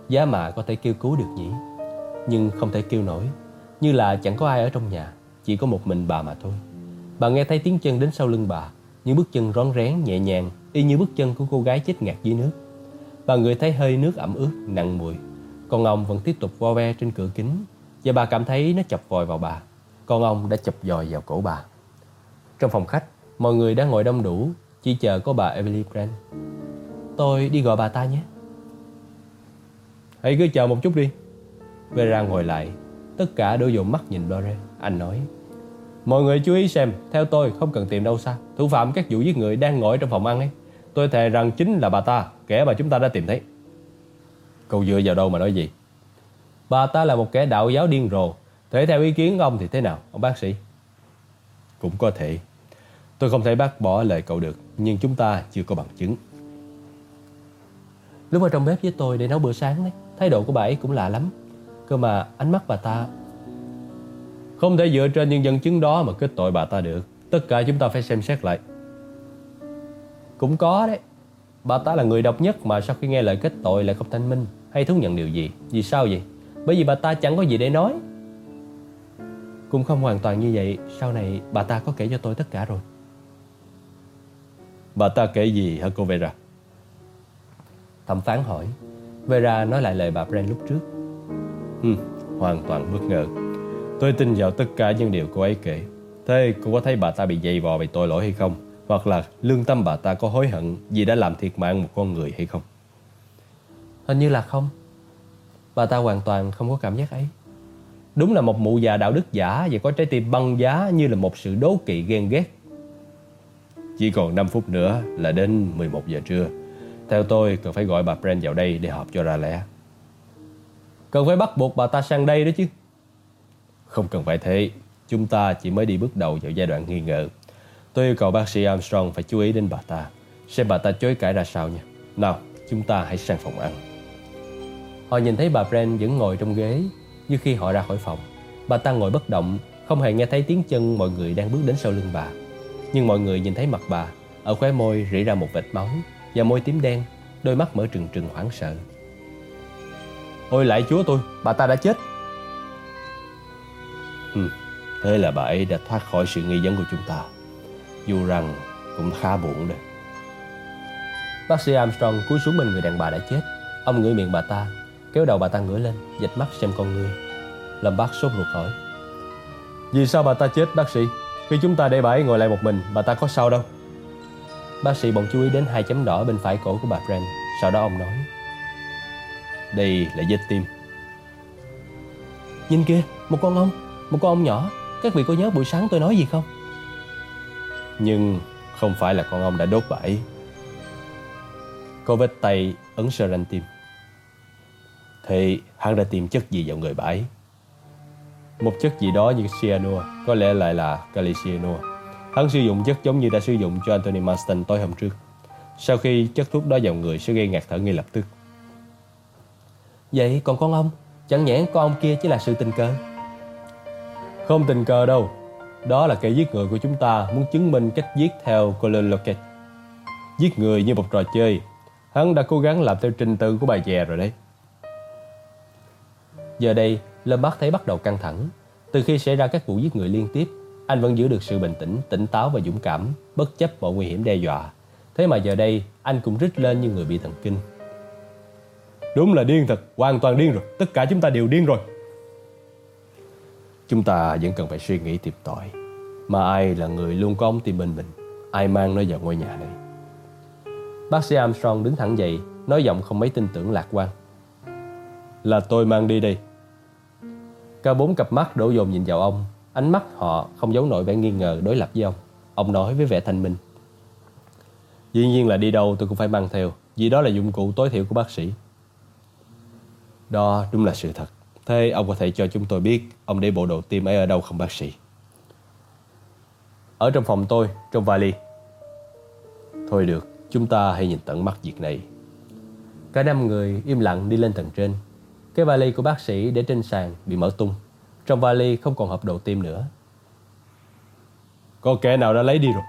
Giá mà có thể kêu cứu được nhỉ? Nhưng không thể kêu nổi. Như là chẳng có ai ở trong nhà. Chỉ có một mình bà mà thôi. Bà nghe thấy tiếng chân đến sau lưng bà. Những bước chân rón rén, nhẹ nhàng, Y như bước chân của cô gái chết ngạt dưới nước. Bà người thấy hơi nước ẩm ướt, nặng mùi. Con ong vẫn tiếp tục vo ve trên cửa kính, Và bà cảm thấy nó chọc vòi vào bà. Con ong đã chọc dòi vào cổ bà. Trong phòng khách, Mọi người đã ngồi đông đủ, Chỉ chờ có bà Emily Brand. Tôi đi gọi bà ta nhé. Hãy cứ chờ một chút đi. Vera ngồi lại, Tất cả đổ dồn mắt nhìn Lore Anh nói Mọi người chú ý xem, Theo tôi không cần tìm đâu xa. Thủ phạm các vụ giết người đang ngồi trong phòng ăn ấy. Tôi thề rằng chính là bà ta, Kẻ mà chúng ta đã tìm thấy. Cậu dựa vào đâu mà nói gì? Bà ta là một kẻ đạo giáo điên rồ. Thế theo ý kiến ông thì thế nào, ông bác sĩ? Cũng có thể. Tôi không thể bác bỏ lời cậu được, Nhưng chúng ta chưa có bằng chứng. Lúc ở trong bếp với tôi để nấu bữa sáng đấy, Thái độ của bà ấy cũng lạ lắm. Cơ mà ánh mắt bà ta không thể dựa trên những nhân chứng đó mà kết tội bà ta được. Tất cả chúng ta phải xem xét lại. Cũng có đấy. Bà ta là người độc nhất mà sau khi nghe lời kết tội lại không thanh minh. Hay thú nhận điều gì? Vì sao vậy? Bởi vì bà ta chẳng có gì để nói. Cũng không hoàn toàn như vậy. Sau này bà ta có kể cho tôi tất cả rồi. Bà ta kể gì hả cô Vera? Thẩm phán hỏi. Vera nói lại lời bà Brand lúc trước. Ừ, Hoàn toàn bất ngờ Tôi tin vào tất cả những điều cô ấy kể. Thế cô có thấy bà ta bị dày vò vì tội lỗi hay không? Hoặc là lương tâm bà ta có hối hận Vì đã làm thiệt mạng một con người hay không? Hình như là không. Bà ta hoàn toàn không có cảm giác ấy. Đúng là một mụ già đạo đức giả Và có trái tim băng giá như là một sự đố kỵ ghen ghét. Chỉ còn 5 phút nữa là đến 11 giờ trưa. Theo tôi cần phải gọi bà Brand vào đây để họp cho ra lẽ. Cần phải bắt buộc bà ta sang đây đó chứ không cần phải thế, Chúng ta chỉ mới đi bước đầu vào giai đoạn nghi ngờ. Tôi yêu cầu bác sĩ Armstrong phải chú ý đến bà ta, Xem bà ta chối cãi ra sao nha. Nào, chúng ta hãy sang phòng ăn. Họ nhìn thấy bà Brand vẫn ngồi trong ghế, Như khi họ ra khỏi phòng. Bà ta ngồi bất động, Không hề nghe thấy tiếng chân mọi người đang bước đến sau lưng bà. Nhưng mọi người nhìn thấy mặt bà Ở Ở khóe môi rỉ ra một vệt máu Và môi tím đen, Đôi mắt mở trừng trừng hoảng sợ. Ôi lại chúa tôi, Bà ta đã chết ừ, Thế là bà ấy đã thoát khỏi sự nghi vấn của chúng ta. Dù rằng cũng khá buồn đấy. Bác sĩ Armstrong cúi xuống bên người đàn bà đã chết. Ông ngửi miệng bà ta Kéo đầu bà ta ngửa lên Dịch mắt xem con người. Lâm bác sốt ruột hỏi Vì sao bà ta chết bác sĩ? Khi chúng ta để bà ấy ngồi lại một mình Bà ta có sao đâu. Bác sĩ bỗng chú ý đến hai chấm đỏ bên phải cổ của bà Brand Sau đó ông nói Đây là vết tim. Nhìn kìa, một con ong Một con ong nhỏ Các vị có nhớ buổi sáng tôi nói gì không? Nhưng không phải là con ong đã đốt bà ấy Có vết tay ấn sơ ranh tim Thì hắn đã tìm chất gì vào người ấy Một chất gì đó như cyanua Có lẽ lại là kali cyanua Hắn sử dụng chất giống như đã sử dụng cho Anthony Marston tối hôm trước. Sau khi chất thuốc đó vào người sẽ gây ngạt thở ngay lập tức. Vậy còn con ông? Chẳng nhẽ con ông kia chỉ là sự tình cờ? Không tình cờ đâu. Đó là kẻ giết người của chúng ta muốn chứng minh cách giết theo Colin Lockett. Giết người như một trò chơi. Hắn đã cố gắng làm theo trình tự của bài chè rồi đấy. Giờ đây, Lâm Bác thấy bắt đầu căng thẳng. Từ khi xảy ra các vụ giết người liên tiếp, anh vẫn giữ được sự bình tĩnh, tỉnh táo và dũng cảm, bất chấp mọi nguy hiểm đe dọa. Thế mà giờ đây, anh cũng rít lên như người bị thần kinh. Đúng là điên thật, hoàn toàn điên rồi. Tất cả chúng ta đều điên rồi. Chúng ta vẫn cần phải suy nghĩ tìm tòi. Mà ai là người luôn có ống tim bên mình? Ai mang nó vào ngôi nhà này? Bác sĩ Armstrong đứng thẳng dậy, nói giọng không mấy tin tưởng lạc quan. Là tôi mang đi đây. Cả bốn cặp mắt đổ dồn nhìn vào ông, Ánh mắt họ không giấu nổi vẻ nghi ngờ đối lập với ông. Ông nói với vẻ thanh minh. Dĩ nhiên là đi đâu tôi cũng phải mang theo, vì đó là dụng cụ tối thiểu của bác sĩ. Đó đúng là sự thật. Thế ông có thể cho chúng tôi biết ông để bộ đồ tim ấy ở đâu không bác sĩ? Ở trong phòng tôi, trong vali. Thôi được, chúng ta hãy nhìn tận mắt việc này. Cả năm người im lặng đi lên tầng trên. Cái vali của bác sĩ để trên sàn bị mở tung. Trong vali không còn hộp đồ tim nữa Có kẻ nào đã lấy đi rồi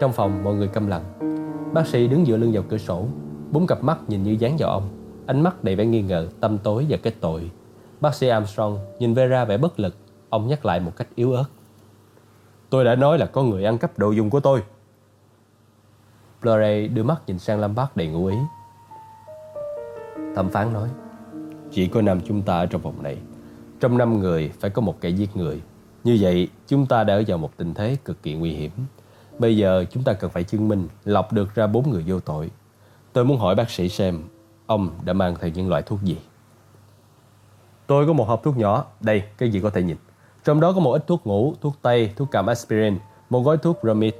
Trong phòng mọi người câm lặng Bác sĩ đứng dựa lưng vào cửa sổ Bốn cặp mắt nhìn như dán vào ông Ánh mắt đầy vẻ nghi ngờ, tâm tối và kết tội Bác sĩ Armstrong nhìn Vera vẻ bất lực Ông nhắc lại một cách yếu ớt Tôi đã nói là có người ăn cắp đồ dùng của tôi Flore đưa mắt nhìn sang Lam Bác đầy ngụ ý Thẩm phán nói Chỉ có năm chúng ta ở trong phòng này trong năm người phải có một kẻ giết người. Như vậy, chúng ta đã ở vào một tình thế cực kỳ nguy hiểm. Bây giờ chúng ta cần phải chứng minh lọc được ra bốn người vô tội. Tôi muốn hỏi bác sĩ xem ông đã mang theo những loại thuốc gì. Tôi có một hộp thuốc nhỏ. Đây, cái gì có thể nhìn. Trong đó có một ít thuốc ngủ, thuốc tây, thuốc cảm aspirin, một gói thuốc Romid,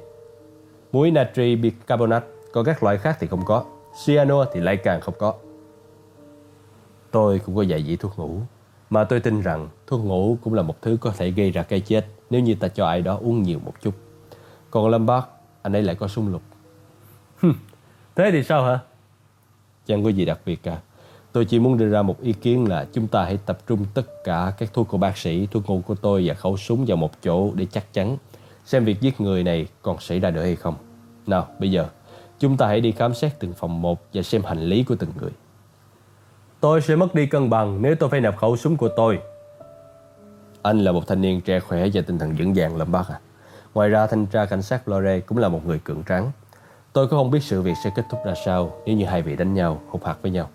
muối natri bicarbonate, còn các loại khác thì không có. Cyanua thì lại càng không có. Tôi cũng có vài dĩ thuốc ngủ. Mà tôi tin rằng thuốc ngủ cũng là một thứ có thể gây ra cái chết nếu như ta cho ai đó uống nhiều một chút. Còn Lâm Bác, anh ấy lại có sung lục. Thế thì sao hả? Chẳng có gì đặc biệt cả. Tôi chỉ muốn đưa ra một ý kiến là chúng ta hãy tập trung tất cả các thuốc của bác sĩ, thuốc ngủ của tôi và khẩu súng vào một chỗ để chắc chắn xem việc giết người này còn xảy ra nữa hay không. Nào, bây giờ, chúng ta hãy đi khám xét từng phòng một và xem hành lý của từng người. Tôi sẽ mất đi cân bằng nếu tôi phải nạp khẩu súng của tôi. Anh là một thanh niên trẻ khỏe và tinh thần vững vàng lâm bác à. Ngoài ra thanh tra cảnh sát Flore cũng là một người cường tráng. Tôi cũng không biết sự việc sẽ kết thúc ra sao nếu như hai vị đánh nhau, hụt hạt với nhau.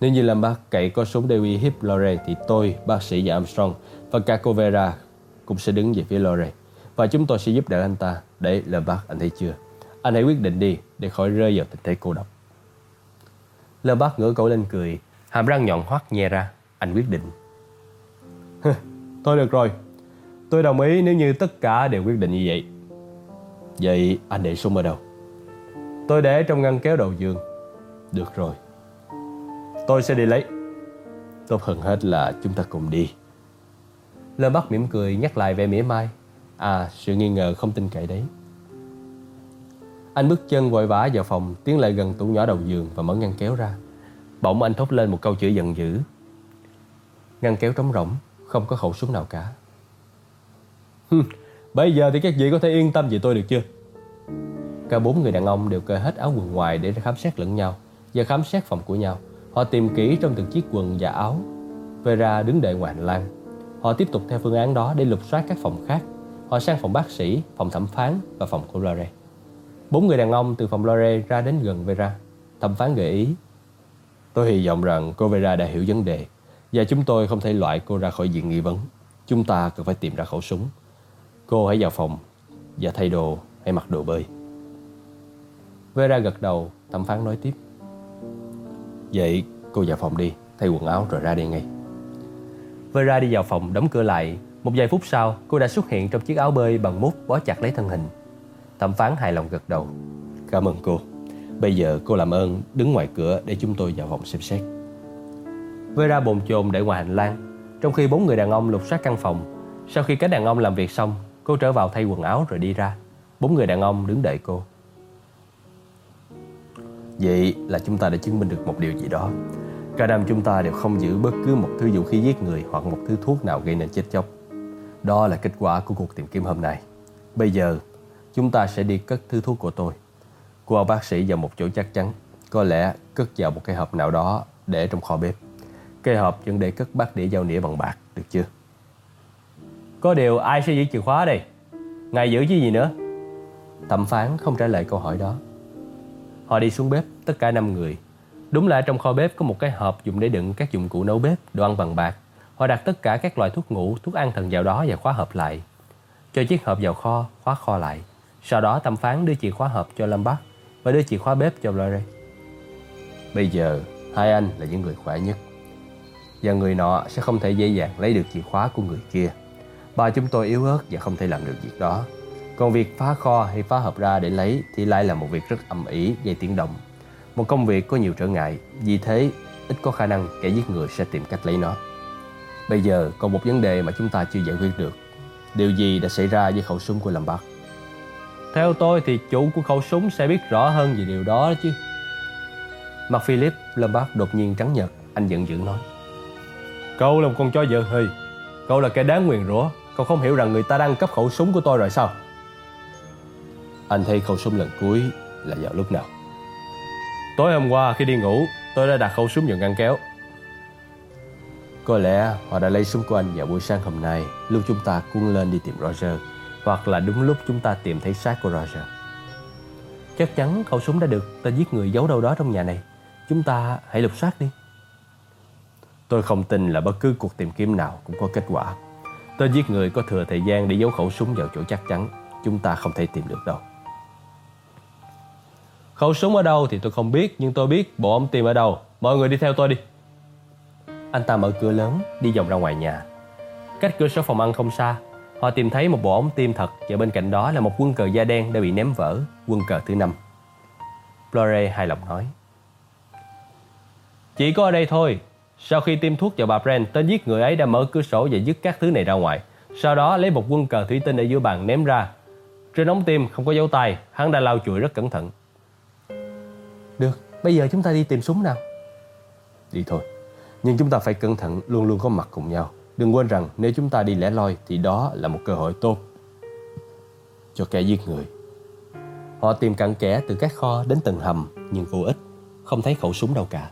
Nếu như Lâm Bác cậy có súng để uy hiếp Lore thì tôi, bác sĩ và Armstrong và Cacovera cũng sẽ đứng về phía Lore. Và chúng tôi sẽ giúp đỡ anh ta. Để Lâm Bác anh thấy chưa? Anh hãy quyết định đi để khỏi rơi vào tình thế cô độc. Lâm Bác ngửa cổ lên cười Hàm răng nhọn hoắt nhè ra Anh quyết định Thôi được rồi Tôi đồng ý nếu như tất cả đều quyết định như vậy Vậy anh để súng ở đâu? Tôi để trong ngăn kéo đầu giường Được rồi Tôi sẽ đi lấy. Tốt hơn hết là chúng ta cùng đi. Lâm Bắc mỉm cười nhắc lại vẻ mỉa mai. À sự nghi ngờ không tin cậy đấy. Anh bước chân vội vã vào phòng Tiến lại gần tủ nhỏ đầu giường Và mở ngăn kéo ra. Bỗng anh thốt lên một câu chữ giận dữ. Ngăn kéo trống rỗng Không có khẩu súng nào cả. Bây giờ thì các vị có thể yên tâm về tôi được chưa? Cả bốn người đàn ông đều cởi hết áo quần ngoài để khám xét lẫn nhau và khám xét phòng của nhau. Họ tìm kỹ trong từng chiếc quần và áo. Vera đứng đợi ngoài hành lang. Họ tiếp tục theo phương án đó để lục soát các phòng khác. Họ sang phòng bác sĩ, phòng thẩm phán và phòng của Lore. Bốn người đàn ông từ phòng Lore ra đến gần Vera. Thẩm phán gợi ý. Tôi hy vọng rằng cô Vera đã hiểu vấn đề và chúng tôi không thể loại cô ra khỏi diện nghi vấn. Chúng ta cần phải tìm ra khẩu súng. Cô hãy vào phòng và thay đồ hay mặc đồ bơi. Vera gật đầu, thẩm phán nói tiếp. Vậy cô vào phòng đi, thay quần áo rồi ra đây ngay. Vera đi vào phòng đóng cửa lại. Một vài phút sau, cô đã xuất hiện trong chiếc áo bơi bằng mút bó chặt lấy thân hình. Thẩm phán hài lòng gật đầu. Cảm ơn cô. Bây giờ cô làm ơn đứng ngoài cửa để chúng tôi vào phòng xem xét. Vera bồn chồn để ngoài hành lang, trong khi bốn người đàn ông lục soát căn phòng. Sau khi các đàn ông làm việc xong, cô trở vào thay quần áo rồi đi ra. Bốn người đàn ông đứng đợi cô. Vậy là chúng ta đã chứng minh được một điều gì đó. Cả năm chúng ta đều không giữ bất cứ một thứ vũ khí giết người hoặc một thứ thuốc nào gây nên chết chóc. Đó là kết quả của cuộc tìm kiếm hôm nay. Bây giờ, chúng ta sẽ đi cất thứ thuốc của tôi. Cô bác sĩ vào một chỗ chắc chắn. Có lẽ cất vào một cái hộp nào đó để trong kho bếp. Cái hộp vẫn để cất bát đĩa dao nĩa bằng bạc, được chưa? Có điều ai sẽ giữ chìa khóa đây? Ngài giữ chứ gì nữa? Thẩm phán không trả lời câu hỏi đó. Họ đi xuống bếp, tất cả 5 người. Đúng là trong kho bếp có một cái hộp dùng để đựng các dụng cụ nấu bếp, đồ ăn bằng bạc. Họ đặt tất cả các loại thuốc ngủ, thuốc an thần vào đó và khóa hộp lại. Cho chiếc hộp vào kho, khóa kho lại. Sau đó tâm phán đưa chìa khóa hộp cho Lâm Bắc và đưa chìa khóa bếp cho Lore. Bây giờ, hai anh là những người khỏe nhất. Và người nọ sẽ không thể dễ dàng lấy được chìa khóa của người kia. Ba chúng tôi yếu ớt và không thể làm được việc đó. Còn việc phá kho hay phá hộp ra để lấy thì lại là một việc rất âm ỉ, gây tiếng động. Một công việc có nhiều trở ngại, vì thế ít có khả năng kẻ giết người sẽ tìm cách lấy nó. Bây giờ còn một vấn đề mà chúng ta chưa giải quyết được. Điều gì đã xảy ra với khẩu súng của Lâm Bắc? Theo tôi thì chủ của khẩu súng sẽ biết rõ hơn về điều đó chứ. Mặt Philip, Lâm Bắc đột nhiên trắng nhợt, anh giận dữ nói. Cậu là một con chó dở hơi. Cậu là kẻ đáng nguyền rủa. Cậu không hiểu rằng người ta đang cấp khẩu súng của tôi rồi sao? Anh thấy khẩu súng lần cuối là vào lúc nào? Tối hôm qua khi đi ngủ, tôi đã đặt khẩu súng vào ngăn kéo. Có lẽ họ đã lấy súng của anh vào buổi sáng hôm nay lúc chúng ta cuốn lên đi tìm Roger hoặc là đúng lúc chúng ta tìm thấy xác của Roger. Chắc chắn khẩu súng đã được ta giết người giấu đâu đó trong nhà này. Chúng ta hãy lục soát đi. Tôi không tin là bất cứ cuộc tìm kiếm nào cũng có kết quả. Tên giết người có thừa thời gian để giấu khẩu súng vào chỗ chắc chắn. Chúng ta không thể tìm được đâu. Khẩu súng ở đâu thì tôi không biết Nhưng tôi biết bộ ống tim ở đâu. Mọi người đi theo tôi đi. Anh ta mở cửa lớn Đi vòng ra ngoài nhà. Cách cửa sổ phòng ăn không xa Họ tìm thấy một bộ ống tim thật Và bên cạnh đó là một quân cờ da đen đã bị ném vỡ Quân cờ thứ năm. Flore hài lòng nói. Chỉ có ở đây thôi. Sau khi tiêm thuốc vào bà Brent Tên giết người ấy đã mở cửa sổ và dứt các thứ này ra ngoài. Sau đó lấy một quân cờ thủy tinh ở giữa bàn ném ra. Trên ống tim không có dấu tay Hắn đã lau chùi rất cẩn thận được, bây giờ chúng ta đi tìm súng nào. Đi thôi. Nhưng chúng ta phải cẩn thận luôn luôn có mặt cùng nhau. Đừng quên rằng nếu chúng ta đi lẻ loi Thì đó là một cơ hội tốt Cho kẻ giết người. Họ tìm cặn kẽ từ các kho đến tầng hầm Nhưng vô ích. Không thấy khẩu súng đâu cả.